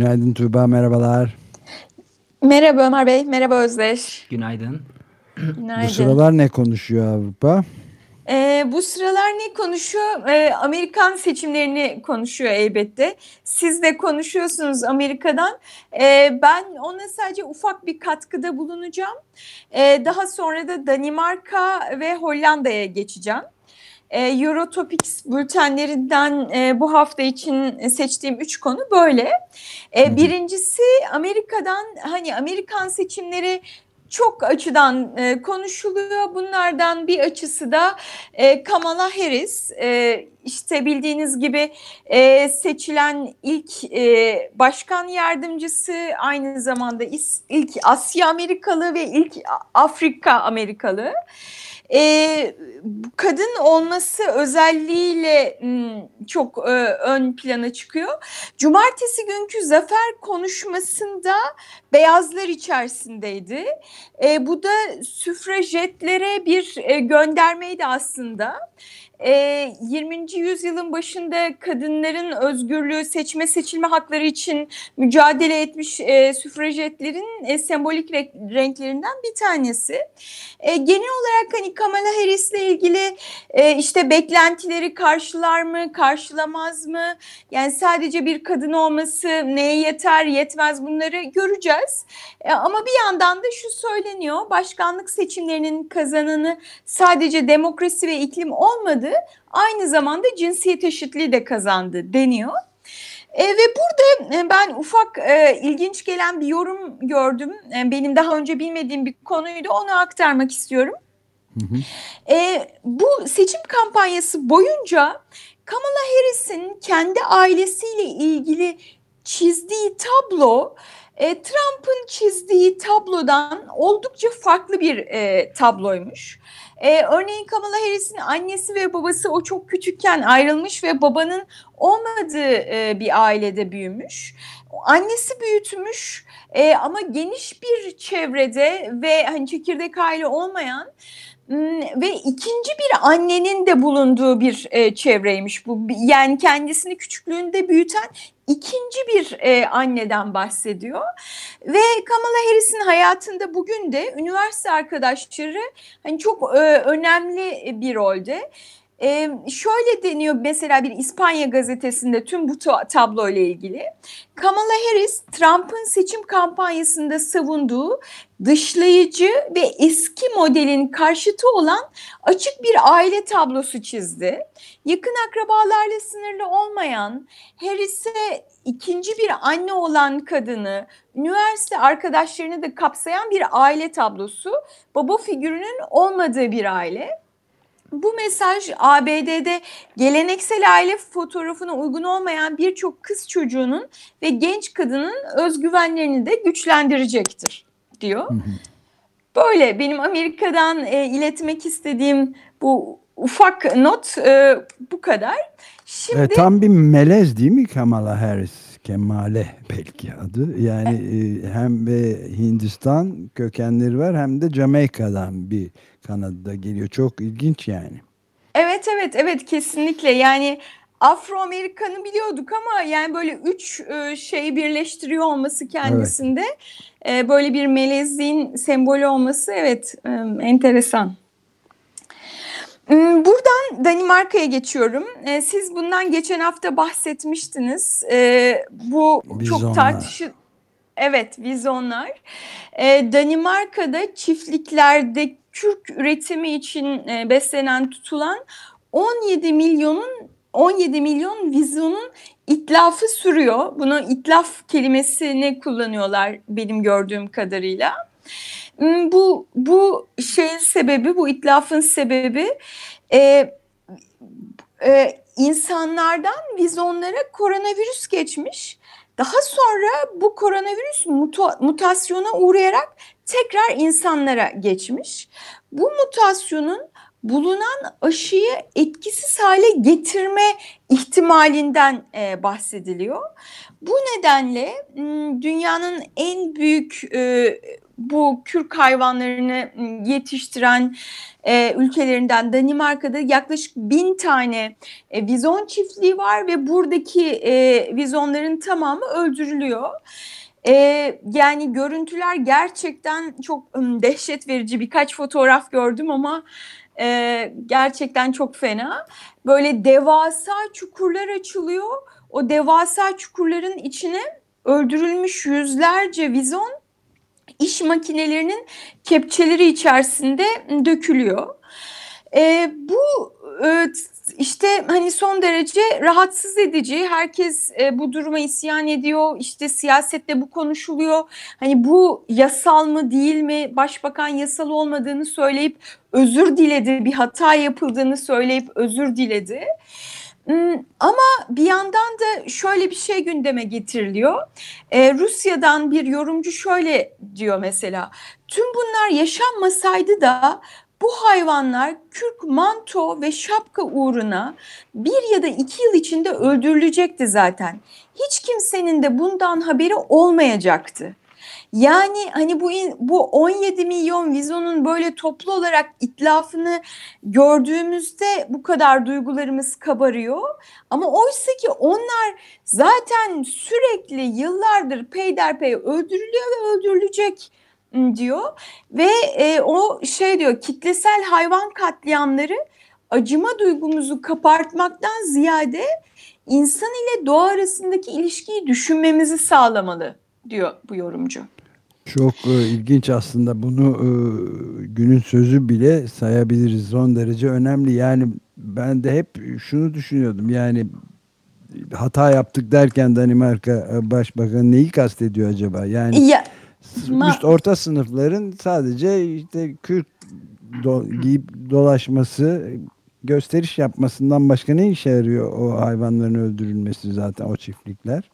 Günaydın Tuğba, merhabalar. Merhaba Ömer Bey, merhaba Özdeş. Günaydın. Günaydın. Bu sıralar ne konuşuyor Avrupa? Ee, bu sıralar ne konuşuyor? Ee, Amerikan seçimlerini konuşuyor elbette. Siz de konuşuyorsunuz Amerika'dan. Ee, ben ona sadece ufak bir katkıda bulunacağım. Ee, daha sonra da Danimarka ve Hollanda'ya geçeceğim. Ee, Eurotopics bültenlerinden e, bu hafta için seçtiğim üç konu böyle. Ee, birincisi Amerika'dan hani Amerikan seçimleri çok açıdan e, konuşuluyor. Bunlardan bir açısı da e, Kamala Harris. E, işte bildiğiniz gibi e, seçilen ilk e, başkan yardımcısı aynı zamanda is, ilk Asya Amerikalı ve ilk Afrika Amerikalı. E, kadın olması özelliğiyle m, çok e, ön plana çıkıyor. Cumartesi günkü zafer konuşmasında beyazlar içerisindeydi. E, bu da süfrajetlere bir e, göndermeydi aslında. E, 20. yüzyılın başında kadınların özgürlüğü, seçme seçilme hakları için mücadele etmiş e, süfrajetlerin e, sembolik renklerinden bir tanesi. E, genel olarak hani Kamala Harris'le ilgili e, işte beklentileri karşılar mı, karşılamaz mı? Yani sadece bir kadın olması neye yeter, yetmez bunları göreceğiz. E, ama bir yandan da şu söyleniyor, başkanlık seçimlerinin kazananı sadece demokrasi ve iklim olmadı, aynı zamanda cinsiyet eşitliği de kazandı deniyor. E, ve burada e, ben ufak e, ilginç gelen bir yorum gördüm. E, benim daha önce bilmediğim bir konuydu. Onu aktarmak istiyorum. Hı hı. E, bu seçim kampanyası boyunca Kamala Harris'in kendi ailesiyle ilgili çizdiği tablo e, Trump'ın çizdiği tablodan oldukça farklı bir e, tabloymuş. Ee, örneğin Kamala Harris'in annesi ve babası o çok küçükken ayrılmış ve babanın olmadığı e, bir ailede büyümüş. Annesi büyütmüş e, ama geniş bir çevrede ve hani çekirdek aile olmayan ve ikinci bir annenin de bulunduğu bir e, çevreymiş bu. Yani kendisini küçüklüğünde büyüten ikinci bir e, anneden bahsediyor. Ve Kamala Harris'in hayatında bugün de üniversite arkadaşları hani çok e, önemli bir rolde. Ee, şöyle deniyor mesela bir İspanya gazetesinde tüm bu tablo ile ilgili. Kamala Harris Trump'ın seçim kampanyasında savunduğu dışlayıcı ve eski modelin karşıtı olan açık bir aile tablosu çizdi. Yakın akrabalarla sınırlı olmayan, Harris'e ikinci bir anne olan kadını, üniversite arkadaşlarını da kapsayan bir aile tablosu, baba figürünün olmadığı bir aile. Bu mesaj ABD'de geleneksel aile fotoğrafına uygun olmayan birçok kız çocuğunun ve genç kadının özgüvenlerini de güçlendirecektir diyor. Böyle benim Amerika'dan e, iletmek istediğim bu ufak not e, bu kadar. Şimdi e, tam bir melez değil mi Kamala Harris? Kemale belki adı. Yani e, hem ve Hindistan kökenleri var hem de Jamaika'dan bir Kanada'da geliyor. Çok ilginç yani. Evet evet evet kesinlikle yani Afro-Amerikan'ı biliyorduk ama yani böyle üç e, şeyi birleştiriyor olması kendisinde evet. böyle bir melezliğin sembolü olması evet enteresan. Hmm, buradan Danimarka'ya geçiyorum. Siz bundan geçen hafta bahsetmiştiniz. Bu Bizonlar. çok tartışılı. Evet, vizonlar. Danimarka'da çiftliklerde kürk üretimi için beslenen tutulan 17 milyonun 17 milyon vizyonun itlafı sürüyor. Bunu itlaf kelimesini kullanıyorlar benim gördüğüm kadarıyla. Hmm, bu bu şeyin sebebi, bu itlafın sebebi e, e, insanlardan vizyonlara koronavirüs geçmiş. Daha sonra bu koronavirüs muta mutasyona uğrayarak tekrar insanlara geçmiş. Bu mutasyonun bulunan aşıyı etkisiz hale getirme ihtimalinden e, bahsediliyor. Bu nedenle dünyanın en büyük e, bu kürk hayvanlarını yetiştiren e, ülkelerinden Danimarka'da yaklaşık bin tane e, vizon çiftliği var ve buradaki e, vizonların tamamı öldürülüyor. E, yani görüntüler gerçekten çok um, dehşet verici birkaç fotoğraf gördüm ama e, gerçekten çok fena. Böyle devasa çukurlar açılıyor. O devasa çukurların içine öldürülmüş yüzlerce vizon iş makinelerinin kepçeleri içerisinde dökülüyor. E, bu e, işte hani son derece rahatsız edici. Herkes e, bu duruma isyan ediyor. İşte siyasette bu konuşuluyor. Hani bu yasal mı değil mi? Başbakan yasal olmadığını söyleyip özür diledi. Bir hata yapıldığını söyleyip özür diledi. Hmm, ama bir yandan da şöyle bir şey gündeme getiriliyor. Ee, Rusya'dan bir yorumcu şöyle diyor mesela. Tüm bunlar yaşanmasaydı da bu hayvanlar kürk, manto ve şapka uğruna bir ya da iki yıl içinde öldürülecekti zaten. Hiç kimsenin de bundan haberi olmayacaktı. Yani hani bu bu 17 milyon vizonun böyle toplu olarak itlafını gördüğümüzde bu kadar duygularımız kabarıyor. Ama oysa ki onlar zaten sürekli yıllardır peyderpey öldürülüyor ve öldürülecek diyor ve e, o şey diyor kitlesel hayvan katliamları acıma duygumuzu kapartmaktan ziyade insan ile doğa arasındaki ilişkiyi düşünmemizi sağlamalı diyor bu yorumcu. Çok e, ilginç aslında bunu e, günün sözü bile sayabiliriz son derece önemli. Yani ben de hep şunu düşünüyordum yani hata yaptık derken Danimarka e, Başbakanı neyi kastediyor acaba? Yani ya, üst orta sınıfların sadece işte kürk do, giyip dolaşması gösteriş yapmasından başka ne işe yarıyor o hayvanların öldürülmesi zaten o çiftlikler?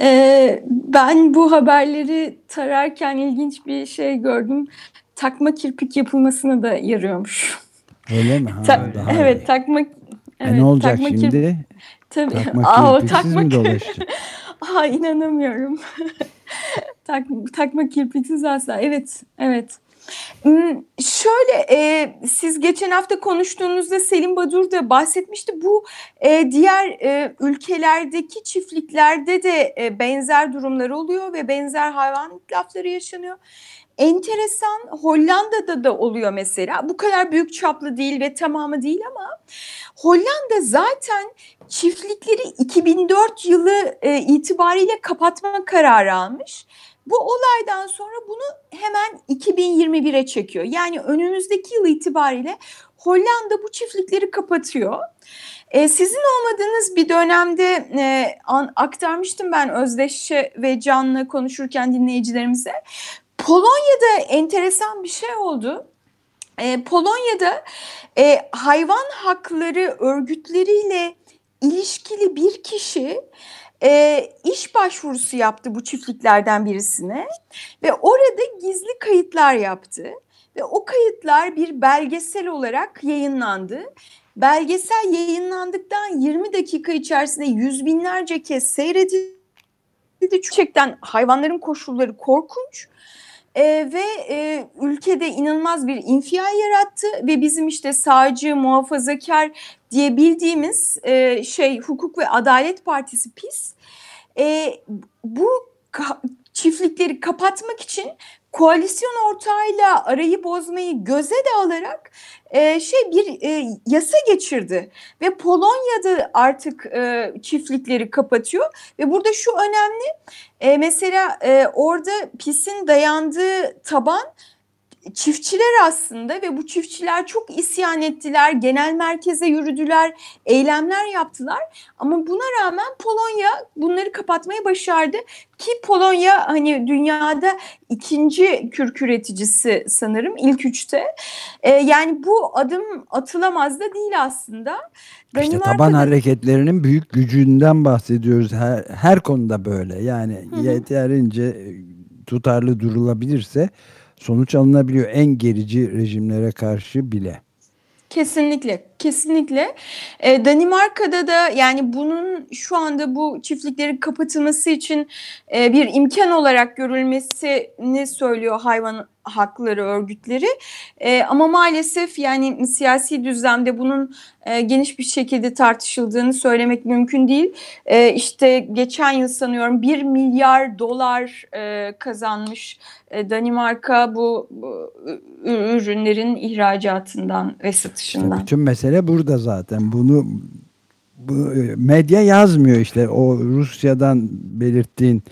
Ee, ben bu haberleri tararken ilginç bir şey gördüm. Takma kirpik yapılmasına da yarıyormuş. Öyle mi? Ha, Ta daha evet, iyi. takma e evet, ne olacak takma şimdi? Tabii. Takma Aa, kirpiksiz takma mi dolaşacak? Aa inanamıyorum. tak, takma kirpiksiz asla. Evet, evet. Hmm, şöyle e, siz geçen hafta konuştuğunuzda Selim Badur da bahsetmişti. Bu e, diğer e, ülkelerdeki çiftliklerde de e, benzer durumlar oluyor ve benzer hayvan lafları yaşanıyor. Enteresan Hollanda'da da oluyor mesela. Bu kadar büyük çaplı değil ve tamamı değil ama Hollanda zaten çiftlikleri 2004 yılı e, itibariyle kapatma kararı almış bu olaydan sonra bunu hemen 2021'e çekiyor. Yani önümüzdeki yıl itibariyle Hollanda bu çiftlikleri kapatıyor. Ee, sizin olmadığınız bir dönemde e, an, aktarmıştım ben Özdeş'e ve Can'la konuşurken dinleyicilerimize. Polonya'da enteresan bir şey oldu. Ee, Polonya'da e, hayvan hakları örgütleriyle ilişkili bir kişi e, iş başvurusu yaptı bu çiftliklerden birisine ve orada gizli kayıtlar yaptı ve o kayıtlar bir belgesel olarak yayınlandı. Belgesel yayınlandıktan 20 dakika içerisinde yüz binlerce kez seyredildi. Gerçekten hayvanların koşulları korkunç e, ve e, ülkede inanılmaz bir infial yarattı ve bizim işte sağcı, muhafazakar diye bildiğimiz e, şey Hukuk ve Adalet Partisi PIS. E, bu ka çiftlikleri kapatmak için koalisyon ortağıyla arayı bozmayı göze de alarak e, şey bir e, yasa geçirdi. Ve Polonya'da artık e, çiftlikleri kapatıyor. Ve burada şu önemli e, mesela e, orada PIS'in dayandığı taban çiftçiler aslında ve bu çiftçiler çok isyan ettiler, genel merkeze yürüdüler, eylemler yaptılar. Ama buna rağmen Polonya bunları kapatmayı başardı ki Polonya hani dünyada ikinci kürk üreticisi sanırım ilk üçte. Ee, yani bu adım atılamaz da değil aslında. İşte taban hareketlerinin büyük gücünden bahsediyoruz. Her, her konuda böyle. Yani hı hı. yeterince tutarlı durulabilirse sonuç alınabiliyor en gerici rejimlere karşı bile. Kesinlikle, kesinlikle. Ee, Danimarka'da da yani bunun şu anda bu çiftliklerin kapatılması için e, bir imkan olarak görülmesini söylüyor hayvan hakları örgütleri. E, ama maalesef yani siyasi düzlemde bunun e, geniş bir şekilde tartışıldığını söylemek mümkün değil. E, işte geçen yıl sanıyorum 1 milyar dolar e, kazanmış e, Danimarka bu, bu ürünlerin ihracatından ve satışından. Bütün mesele burada zaten. Bunu bu, e, medya yazmıyor işte o Rusya'dan belirttiğin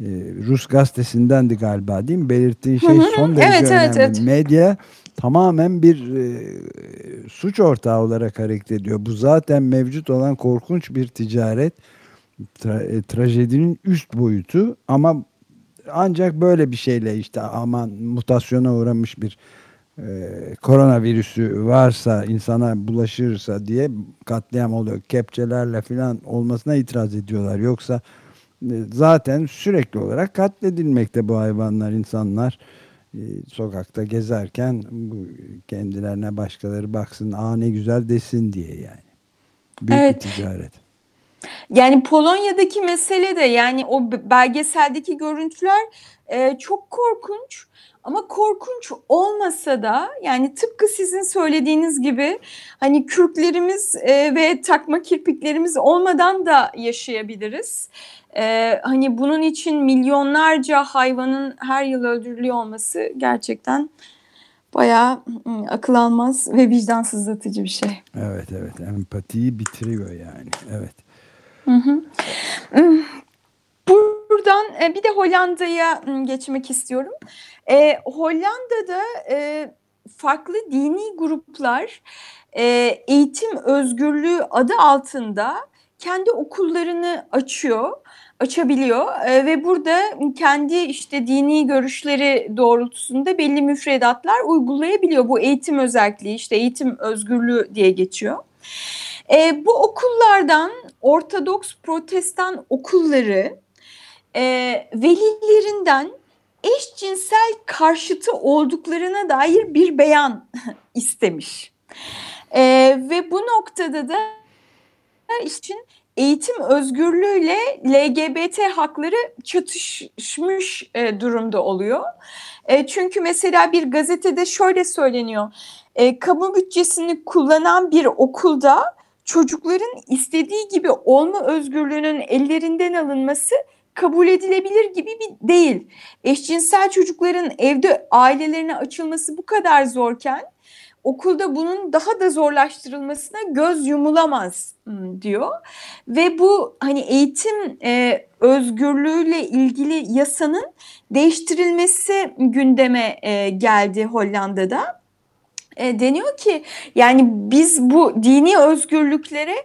e, Rus gazetesindendi galiba değil mi? Belirttiğin şey son derece evet, önemli. Evet, evet. Medya tamamen bir e, suç ortağı olarak hareket ediyor. Bu zaten mevcut olan korkunç bir ticaret tra e, trajedinin üst boyutu ama ancak böyle bir şeyle işte aman mutasyona uğramış bir e, koronavirüsü varsa insana bulaşırsa diye katliam oluyor. Kepçelerle falan olmasına itiraz ediyorlar. Yoksa e, zaten sürekli olarak katledilmekte bu hayvanlar, insanlar e, sokakta gezerken bu kendilerine başkaları baksın, aa ne güzel desin diye yani. Büyük evet. bir ticaret. Yani Polonya'daki mesele de yani o belgeseldeki görüntüler e, çok korkunç. Ama korkunç olmasa da yani tıpkı sizin söylediğiniz gibi hani kürklerimiz e, ve takma kirpiklerimiz olmadan da yaşayabiliriz. E, hani bunun için milyonlarca hayvanın her yıl öldürülüyor olması gerçekten bayağı akıl almaz ve vicdansızlatıcı bir şey. Evet evet empatiyi bitiriyor yani evet. Hı hı. Buradan e, bir de Hollanda'ya geçmek istiyorum. E, Hollanda'da e, farklı dini gruplar e, eğitim özgürlüğü adı altında kendi okullarını açıyor, açabiliyor e, ve burada kendi işte dini görüşleri doğrultusunda belli müfredatlar uygulayabiliyor. Bu eğitim özelliği işte eğitim özgürlüğü diye geçiyor. E, bu okullardan Ortodoks Protestan okulları e, velilerinden eşcinsel karşıtı olduklarına dair bir beyan istemiş. E, ve bu noktada da için eğitim özgürlüğüyle LGBT hakları çatışmış e, durumda oluyor. E, çünkü mesela bir gazetede şöyle söyleniyor. E, kamu bütçesini kullanan bir okulda çocukların istediği gibi olma özgürlüğünün ellerinden alınması kabul edilebilir gibi bir değil. Eşcinsel çocukların evde ailelerine açılması bu kadar zorken okulda bunun daha da zorlaştırılmasına göz yumulamaz hmm, diyor. Ve bu hani eğitim e, özgürlüğüyle ilgili yasanın değiştirilmesi gündeme e, geldi Hollanda'da. E, deniyor ki yani biz bu dini özgürlüklere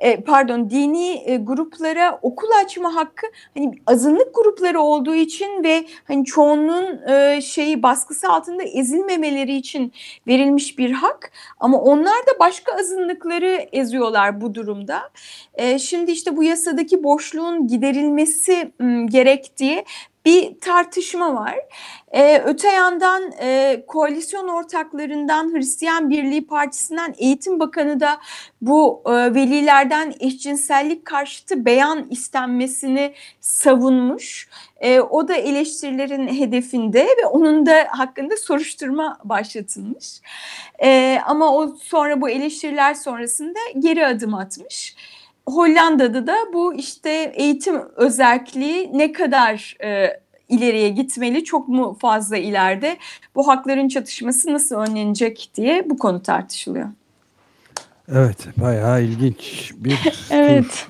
e, pardon dini e, gruplara okul açma hakkı hani azınlık grupları olduğu için ve hani çoğunluğun e, şeyi baskısı altında ezilmemeleri için verilmiş bir hak ama onlar da başka azınlıkları eziyorlar bu durumda. E, şimdi işte bu yasadaki boşluğun giderilmesi m, gerektiği bir tartışma var. Ee, öte yandan e, koalisyon ortaklarından Hristiyan Birliği Partisi'nden Eğitim Bakanı da bu e, velilerden eşcinsellik karşıtı beyan istenmesini savunmuş. E, o da eleştirilerin hedefinde ve onun da hakkında soruşturma başlatılmış. E, ama o sonra bu eleştiriler sonrasında geri adım atmış. Hollanda'da da bu işte eğitim özelliği ne kadar e, ileriye gitmeli, çok mu fazla ileride, bu hakların çatışması nasıl önlenecek diye bu konu tartışılıyor. Evet, bayağı ilginç bir Evet.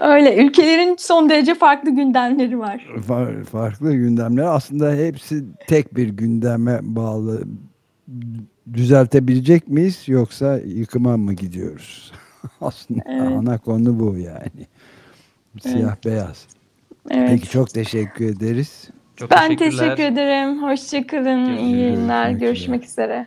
Öyle ülkelerin son derece farklı gündemleri var. Far- farklı gündemler aslında hepsi tek bir gündeme bağlı. Düzeltebilecek miyiz yoksa yıkıma mı gidiyoruz? aslında Evet. ana konu bu yani. Siyah beyaz. Evet. Peki çok teşekkür ederiz. Çok ben teşekkür ederim. Hoşçakalın. İyi. Görüşmek Görüşmek üzere.